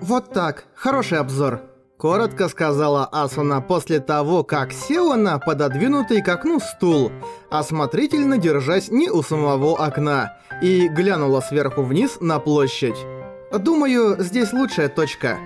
Вот так, хороший обзор. Коротко сказала Асуна после того, как села на пододвинутый к окну стул, осмотрительно держась не у самого окна, и глянула сверху вниз на площадь. «Думаю, здесь лучшая точка.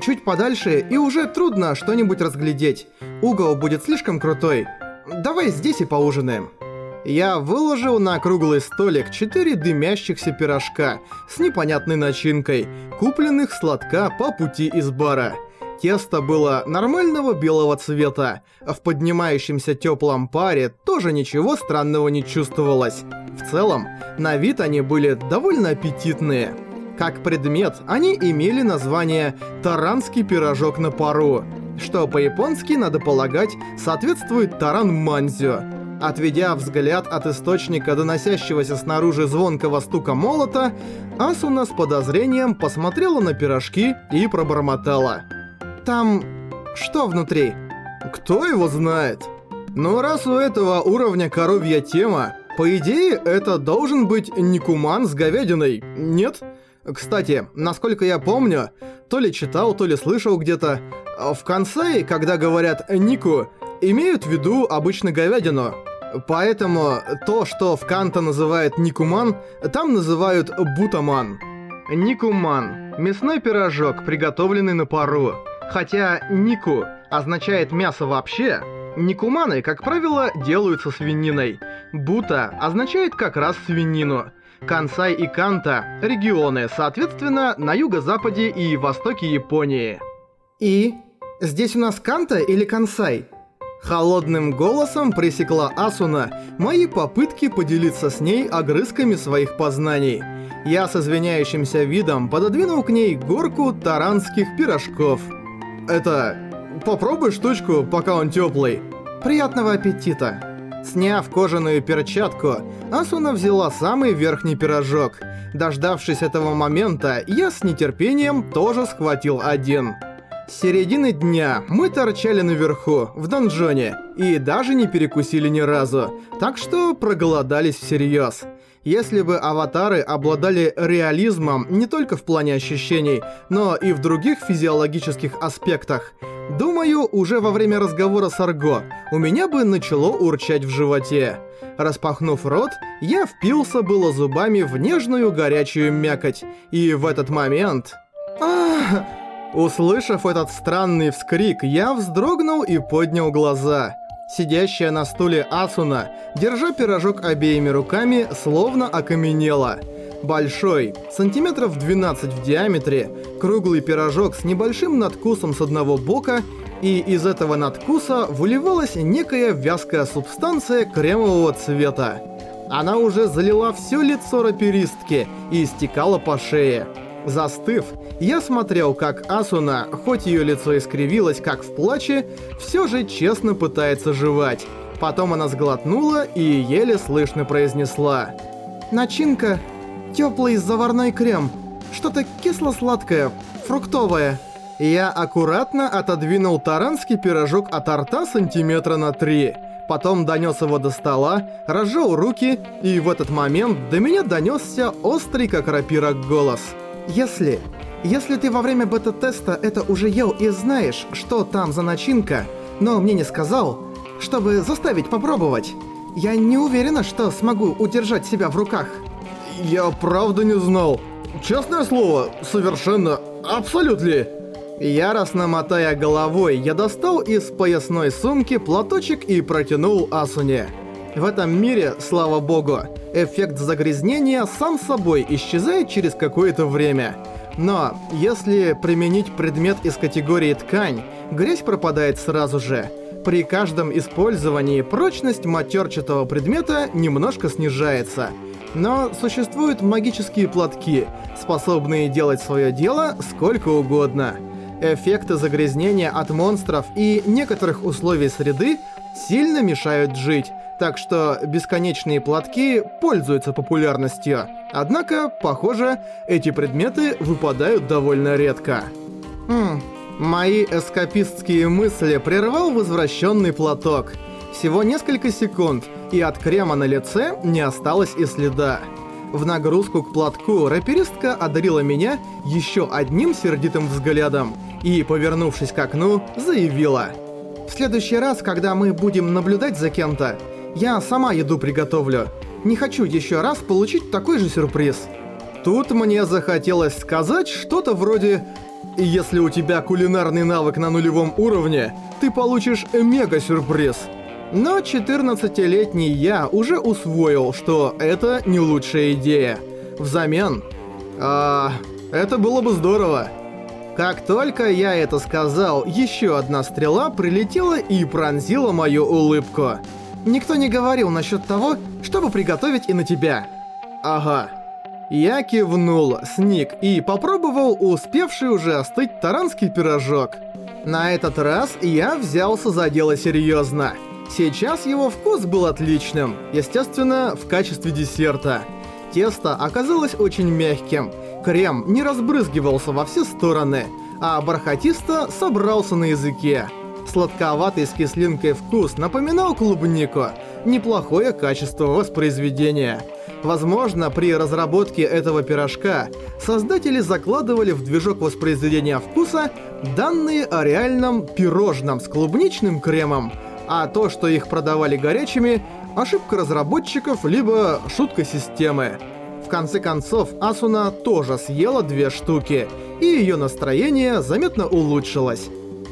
Чуть подальше, и уже трудно что-нибудь разглядеть. Угол будет слишком крутой. Давай здесь и поужинаем». Я выложил на круглый столик четыре дымящихся пирожка с непонятной начинкой, купленных сладка по пути из бара. Тесто было нормального белого цвета, а в поднимающемся теплом паре тоже ничего странного не чувствовалось. В целом, на вид они были довольно аппетитные. Как предмет, они имели название «таранский пирожок на пару», что по-японски, надо полагать, соответствует таран-манзю. Отведя взгляд от источника доносящегося снаружи звонкого стука молота, Асуна с подозрением посмотрела на пирожки и пробормотала. «Там... что внутри?» «Кто его знает?» Но раз у этого уровня коровья тема, по идее, это должен быть никуман с говядиной, нет? Кстати, насколько я помню, то ли читал, то ли слышал где-то, в конце, когда говорят «нику», имеют в виду обычно говядину. Поэтому то, что в Канта называют никуман, там называют бутаман. Никуман – мясной пирожок, приготовленный на пару. Хотя нику означает мясо вообще, никуманы, как правило, делаются свининой. Бута означает как раз свинину. Кансай и Канта – регионы, соответственно, на юго-западе и востоке Японии. И? Здесь у нас Канта или Кансай? Холодным голосом пресекла Асуна мои попытки поделиться с ней огрызками своих познаний. Я с извиняющимся видом пододвинул к ней горку таранских пирожков. Это... попробуй штучку, пока он теплый. Приятного аппетита. Сняв кожаную перчатку, Асуна взяла самый верхний пирожок. Дождавшись этого момента, я с нетерпением тоже схватил один. Середины дня мы торчали наверху, в донжоне, и даже не перекусили ни разу, так что проголодались всерьез. Если бы аватары обладали реализмом не только в плане ощущений, но и в других физиологических аспектах, думаю, уже во время разговора с Арго у меня бы начало урчать в животе. Распахнув рот, я впился было зубами в нежную горячую мякоть, и в этот момент... Ах! Услышав этот странный вскрик, я вздрогнул и поднял глаза. Сидящая на стуле Асуна, держа пирожок обеими руками, словно окаменела. Большой, сантиметров 12 в диаметре, круглый пирожок с небольшим надкусом с одного бока, и из этого надкуса выливалась некая вязкая субстанция кремового цвета. Она уже залила все лицо раперистки и стекала по шее. Застыв, я смотрел, как Асуна, хоть ее лицо искривилось, как в плаче, все же честно пытается жевать. Потом она сглотнула и еле слышно произнесла. «Начинка. Теплый заварной крем. Что-то кисло-сладкое, фруктовое». Я аккуратно отодвинул таранский пирожок от рта сантиметра на три. Потом донес его до стола, разжал руки, и в этот момент до меня донесся острый как рапира голос – если... Если ты во время бета-теста это уже ел и знаешь, что там за начинка, но мне не сказал, чтобы заставить попробовать, я не уверена, что смогу удержать себя в руках. Я правда не знал. Честное слово, совершенно, абсолютно. Яростно мотая головой, я достал из поясной сумки платочек и протянул Асуне. В этом мире, слава богу, эффект загрязнения сам собой исчезает через какое-то время. Но если применить предмет из категории ткань, грязь пропадает сразу же. При каждом использовании прочность матерчатого предмета немножко снижается. Но существуют магические платки, способные делать свое дело сколько угодно. Эффекты загрязнения от монстров и некоторых условий среды сильно мешают жить, так что бесконечные платки пользуются популярностью. Однако, похоже, эти предметы выпадают довольно редко. Хм, мои эскапистские мысли прервал возвращенный платок. Всего несколько секунд, и от крема на лице не осталось и следа. В нагрузку к платку раперистка одарила меня еще одним сердитым взглядом и, повернувшись к окну, заявила. «В следующий раз, когда мы будем наблюдать за кем-то, я сама еду приготовлю. Не хочу еще раз получить такой же сюрприз». Тут мне захотелось сказать что-то вроде «Если у тебя кулинарный навык на нулевом уровне, ты получишь мега-сюрприз». Но 14-летний я уже усвоил, что это не лучшая идея. Взамен... А, это было бы здорово. Как только я это сказал, еще одна стрела прилетела и пронзила мою улыбку. Никто не говорил насчет того, чтобы приготовить и на тебя. Ага. Я кивнул, сник и попробовал успевший уже остыть таранский пирожок. На этот раз я взялся за дело серьезно. Сейчас его вкус был отличным, естественно, в качестве десерта. Тесто оказалось очень мягким, крем не разбрызгивался во все стороны, а бархатисто собрался на языке. Сладковатый с кислинкой вкус напоминал клубнику. Неплохое качество воспроизведения. Возможно, при разработке этого пирожка создатели закладывали в движок воспроизведения вкуса данные о реальном пирожном с клубничным кремом – а то, что их продавали горячими, ошибка разработчиков, либо шутка системы. В конце концов, Асуна тоже съела две штуки, и ее настроение заметно улучшилось.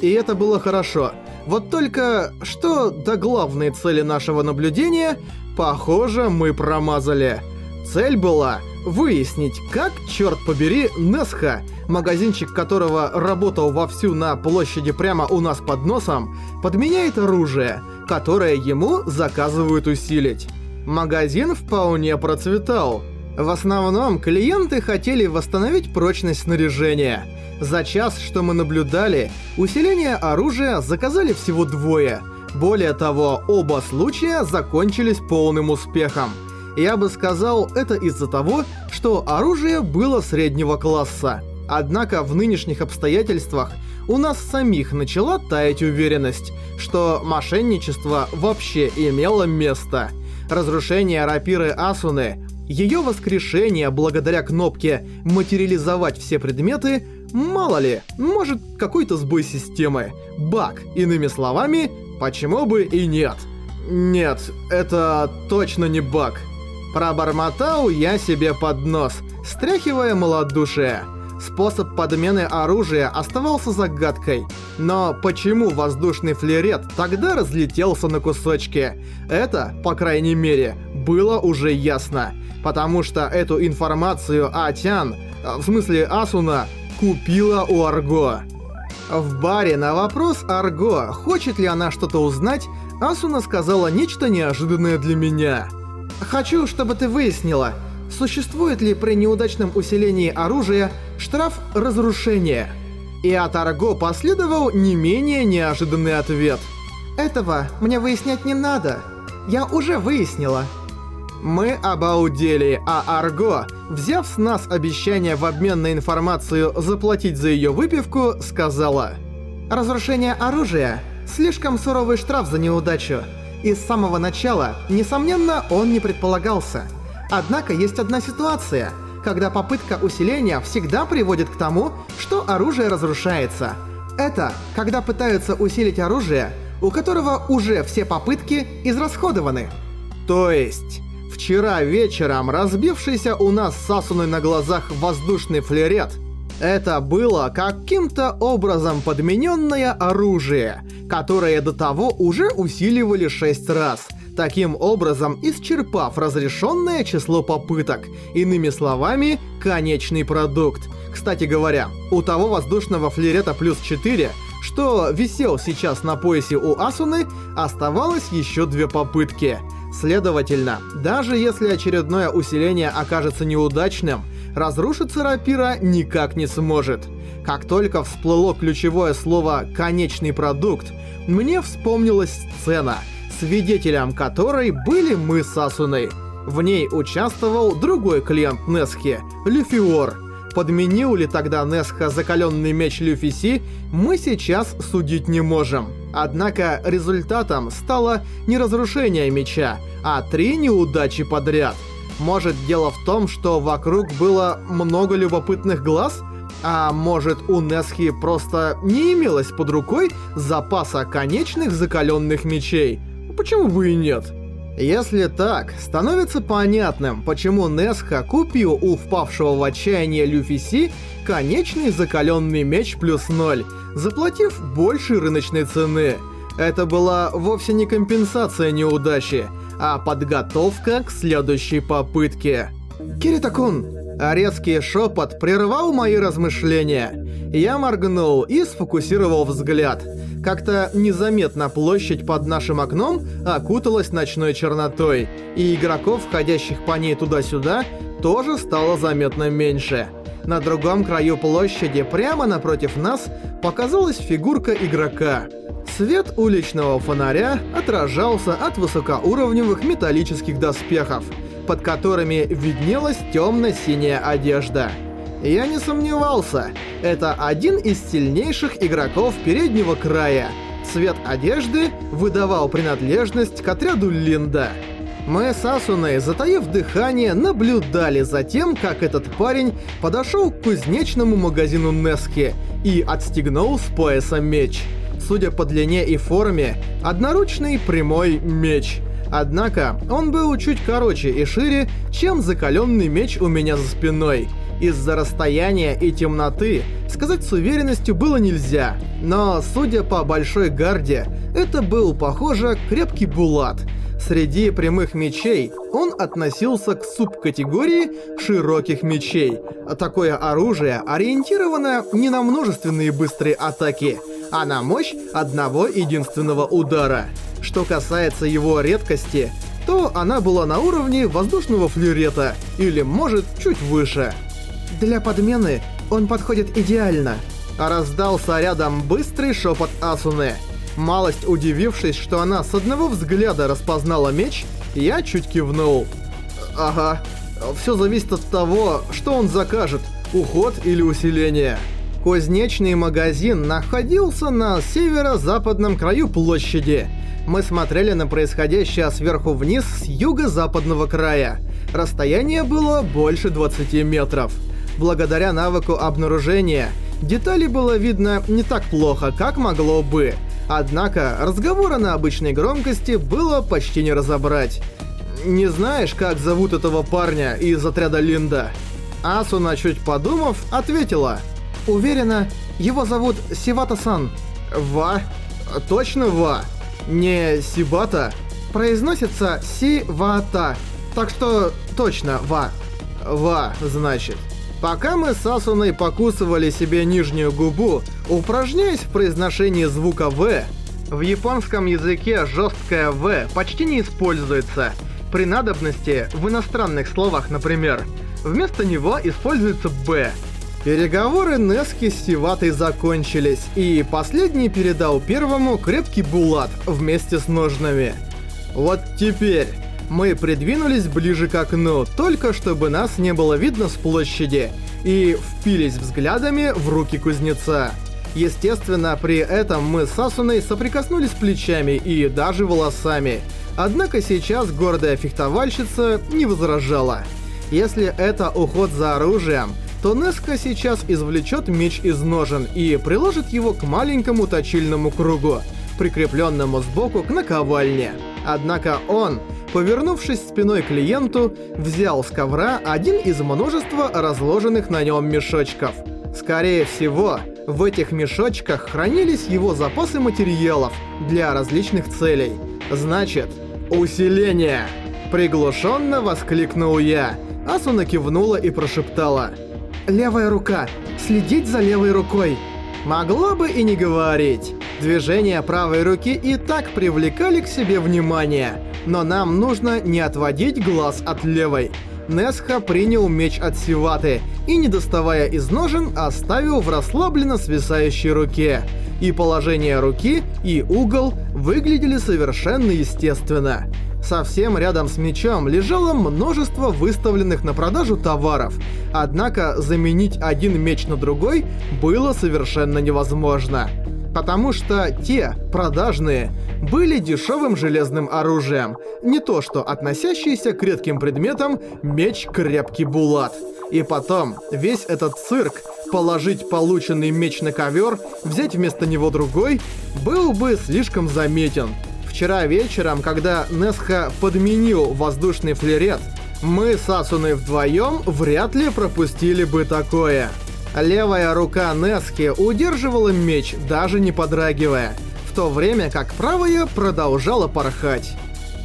И это было хорошо. Вот только, что до главной цели нашего наблюдения, похоже, мы промазали. Цель была выяснить, как, черт побери, Несха, магазинчик которого работал вовсю на площади прямо у нас под носом, подменяет оружие, которое ему заказывают усилить. Магазин вполне процветал. В основном клиенты хотели восстановить прочность снаряжения. За час, что мы наблюдали, усиление оружия заказали всего двое. Более того, оба случая закончились полным успехом. Я бы сказал, это из-за того, что оружие было среднего класса. Однако в нынешних обстоятельствах у нас самих начала таять уверенность, что мошенничество вообще имело место. Разрушение рапиры Асуны, ее воскрешение благодаря кнопке «Материализовать все предметы» мало ли, может какой-то сбой системы, баг, иными словами, почему бы и нет. Нет, это точно не баг. Пробормотал я себе под нос, стряхивая малодушие. Способ подмены оружия оставался загадкой. Но почему воздушный флерет тогда разлетелся на кусочки? Это, по крайней мере, было уже ясно. Потому что эту информацию Атян, в смысле Асуна, купила у Арго. В баре на вопрос Арго, хочет ли она что-то узнать, Асуна сказала нечто неожиданное для меня. Хочу, чтобы ты выяснила, существует ли при неудачном усилении оружия штраф разрушения. И от Арго последовал не менее неожиданный ответ. Этого мне выяснять не надо. Я уже выяснила. Мы обалдели, а Арго, взяв с нас обещание в обмен на информацию заплатить за ее выпивку, сказала «Разрушение оружия – слишком суровый штраф за неудачу. И с самого начала, несомненно, он не предполагался. Однако есть одна ситуация, когда попытка усиления всегда приводит к тому, что оружие разрушается. Это когда пытаются усилить оружие, у которого уже все попытки израсходованы. То есть, вчера вечером разбившийся у нас с Сасуной на глазах воздушный флерет – это было каким-то образом подмененное оружие, которое до того уже усиливали 6 раз, таким образом исчерпав разрешенное число попыток, иными словами, конечный продукт. Кстати говоря, у того воздушного флерета плюс 4, что висел сейчас на поясе у Асуны, оставалось еще две попытки. Следовательно, даже если очередное усиление окажется неудачным, разрушиться рапира никак не сможет. Как только всплыло ключевое слово «конечный продукт», мне вспомнилась сцена, свидетелем которой были мы с Асуной. В ней участвовал другой клиент Несхи, Люфиор. Подменил ли тогда Несха закаленный меч Люфиси, мы сейчас судить не можем. Однако результатом стало не разрушение меча, а три неудачи подряд – Может, дело в том, что вокруг было много любопытных глаз? А может, у Несхи просто не имелось под рукой запаса конечных закаленных мечей? Почему бы и нет? Если так, становится понятным, почему Несха купил у впавшего в отчаяние Люфи Си конечный закаленный меч плюс ноль, заплатив больше рыночной цены. Это была вовсе не компенсация неудачи, а подготовка к следующей попытке. «Киритакун!» Резкий шепот прервал мои размышления. Я моргнул и сфокусировал взгляд. Как-то незаметно площадь под нашим окном окуталась ночной чернотой, и игроков, ходящих по ней туда-сюда, тоже стало заметно меньше. На другом краю площади, прямо напротив нас, показалась фигурка игрока. Свет уличного фонаря отражался от высокоуровневых металлических доспехов – под которыми виднелась темно-синяя одежда. Я не сомневался, это один из сильнейших игроков переднего края. Цвет одежды выдавал принадлежность к отряду Линда. Мы с Асуной, затаив дыхание, наблюдали за тем, как этот парень подошел к кузнечному магазину Нески и отстегнул с пояса меч. Судя по длине и форме, одноручный прямой меч – Однако, он был чуть короче и шире, чем закаленный меч у меня за спиной. Из-за расстояния и темноты сказать с уверенностью было нельзя, но, судя по большой гарде, это был, похоже, крепкий булат. Среди прямых мечей он относился к субкатегории широких мечей. Такое оружие ориентировано не на множественные быстрые атаки, а на мощь одного единственного удара. Что касается его редкости, то она была на уровне воздушного флюрета, или, может, чуть выше. Для подмены он подходит идеально. Раздался рядом быстрый шепот Асуны. Малость удивившись, что она с одного взгляда распознала меч, я чуть кивнул. Ага, все зависит от того, что он закажет, уход или усиление. Кузнечный магазин находился на северо-западном краю площади – мы смотрели на происходящее сверху вниз с юго-западного края. Расстояние было больше 20 метров. Благодаря навыку обнаружения, детали было видно не так плохо, как могло бы. Однако, разговора на обычной громкости было почти не разобрать. «Не знаешь, как зовут этого парня из отряда Линда?» Асуна, чуть подумав, ответила. «Уверена, его зовут Сивата-сан». «Ва? Точно Ва?» не Сибата, произносится Си-ва-та. Так что точно Ва. Ва, значит. Пока мы с Асуной покусывали себе нижнюю губу, упражняясь в произношении звука В, в японском языке жесткое В почти не используется. При надобности, в иностранных словах, например, вместо него используется Б – Переговоры Нески с Сиватой закончились, и последний передал первому крепкий булат вместе с ножнами. Вот теперь мы придвинулись ближе к окну, только чтобы нас не было видно с площади, и впились взглядами в руки кузнеца. Естественно, при этом мы с Асуной соприкоснулись плечами и даже волосами. Однако сейчас гордая фехтовальщица не возражала. Если это уход за оружием, то Неска сейчас извлечет меч из ножен и приложит его к маленькому точильному кругу, прикрепленному сбоку к наковальне. Однако он, повернувшись спиной клиенту, взял с ковра один из множества разложенных на нем мешочков. Скорее всего, в этих мешочках хранились его запасы материалов для различных целей. Значит, усиление! Приглушенно воскликнул я. Асуна кивнула и прошептала – левая рука. Следить за левой рукой. Могло бы и не говорить. Движения правой руки и так привлекали к себе внимание. Но нам нужно не отводить глаз от левой. Несха принял меч от Сиваты и, не доставая из ножен, оставил в расслабленно свисающей руке. И положение руки, и угол выглядели совершенно естественно. Совсем рядом с мечом лежало множество выставленных на продажу товаров, однако заменить один меч на другой было совершенно невозможно. Потому что те, продажные, были дешевым железным оружием, не то что относящийся к редким предметам меч крепкий булат. И потом, весь этот цирк, положить полученный меч на ковер, взять вместо него другой, был бы слишком заметен. Вчера вечером, когда Несха подменил воздушный флерет, мы с Асуной вдвоем вряд ли пропустили бы такое. Левая рука Нески удерживала меч, даже не подрагивая, в то время как правая продолжала порхать.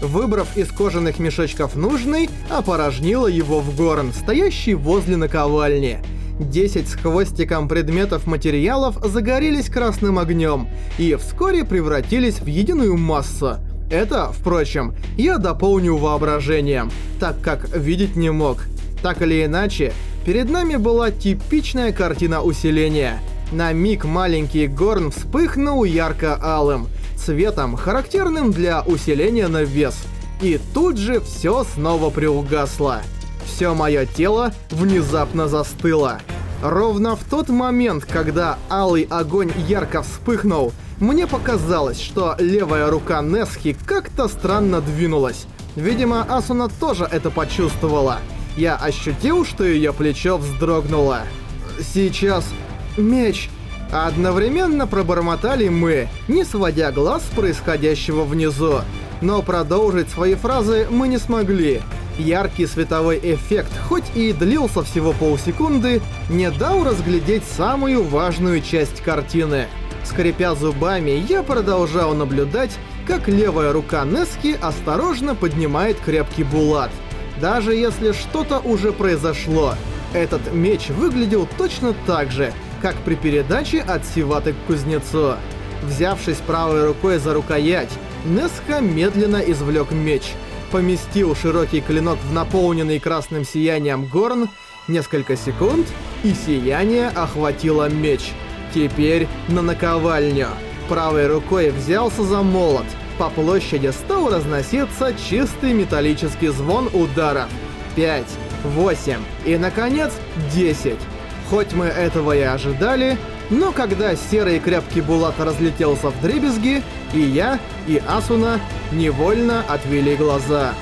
Выбрав из кожаных мешочков нужный, опорожнила его в горн, стоящий возле наковальни. Десять с хвостиком предметов материалов загорелись красным огнем и вскоре превратились в единую массу. Это, впрочем, я дополню воображением, так как видеть не мог. Так или иначе, Перед нами была типичная картина усиления. На миг маленький горн вспыхнул ярко-алым, цветом, характерным для усиления на вес. И тут же все снова приугасло. Все мое тело внезапно застыло. Ровно в тот момент, когда алый огонь ярко вспыхнул, мне показалось, что левая рука Несхи как-то странно двинулась. Видимо, Асуна тоже это почувствовала я ощутил, что ее плечо вздрогнуло. Сейчас меч. Одновременно пробормотали мы, не сводя глаз с происходящего внизу. Но продолжить свои фразы мы не смогли. Яркий световой эффект, хоть и длился всего полсекунды, не дал разглядеть самую важную часть картины. Скрипя зубами, я продолжал наблюдать, как левая рука Нески осторожно поднимает крепкий булат — даже если что-то уже произошло, этот меч выглядел точно так же, как при передаче от Сиваты к кузнецу. Взявшись правой рукой за рукоять, Несха медленно извлек меч, поместил широкий клинок в наполненный красным сиянием горн, несколько секунд, и сияние охватило меч. Теперь на наковальню. Правой рукой взялся за молот, по площади стал разноситься чистый металлический звон ударов. 5, 8 и, наконец, 10. Хоть мы этого и ожидали, но когда серый крепкий булат разлетелся в дребезги, и я, и Асуна невольно отвели глаза.